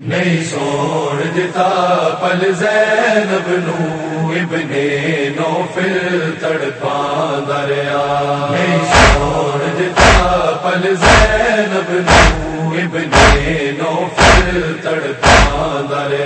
نہیں سوڑ دتا پل زینب نو، ابن نو فل تڑپا دریا۔ نہیں سوڑ دتا پل زینب نو، ابن نو فل تڑپا دریا۔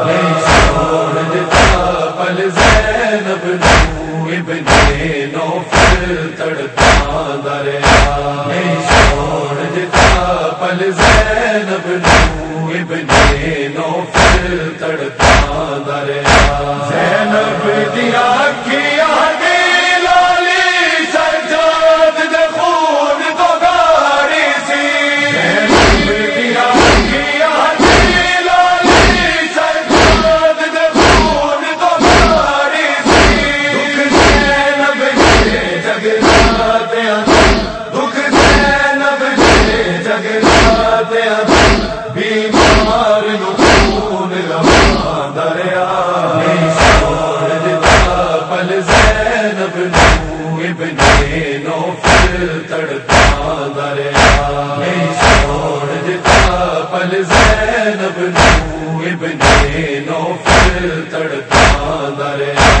تڑپ دریا پل زینب نو ابن نوفل تڑتا دریا سورج کا پل زینب نو ابن نوفل تڑتا دریا۔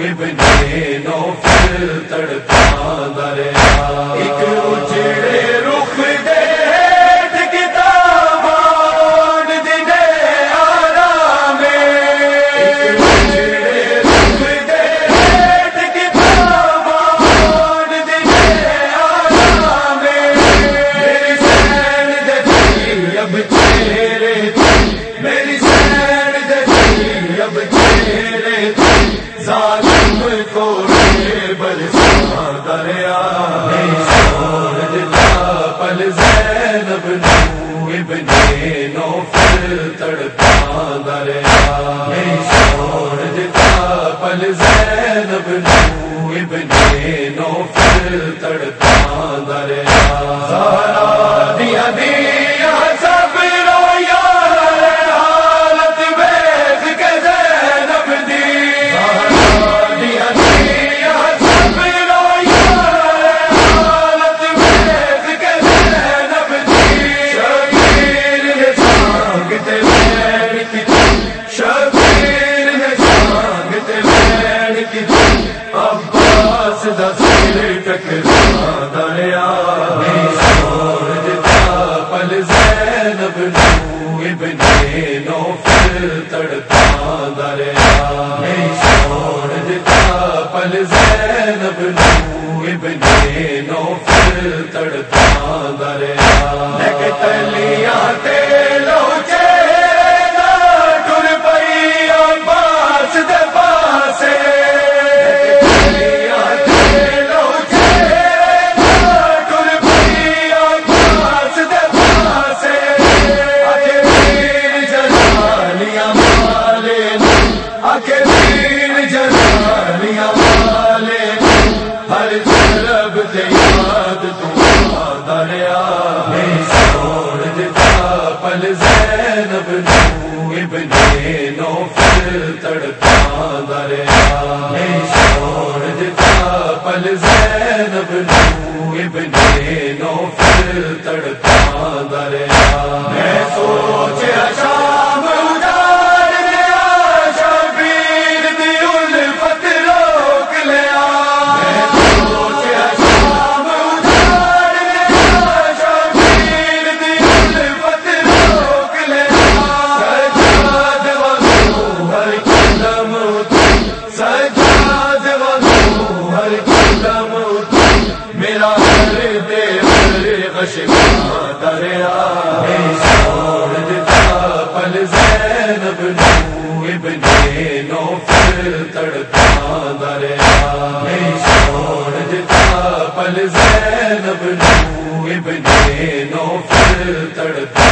ابن کوڑے برسا دریا پل زینب نو ابن نوفل تڑپا دریا جتا پل زینب نو ابن نوفل تڑپا دریا سارا دیا دیا دریا پل زینب ابن نوفل تڑتا دریا پل زینب ابن نوفل تڑتا دریا لگت لیا تڑتا دریا شور پل زینب نو ابن نو پھر تڑتا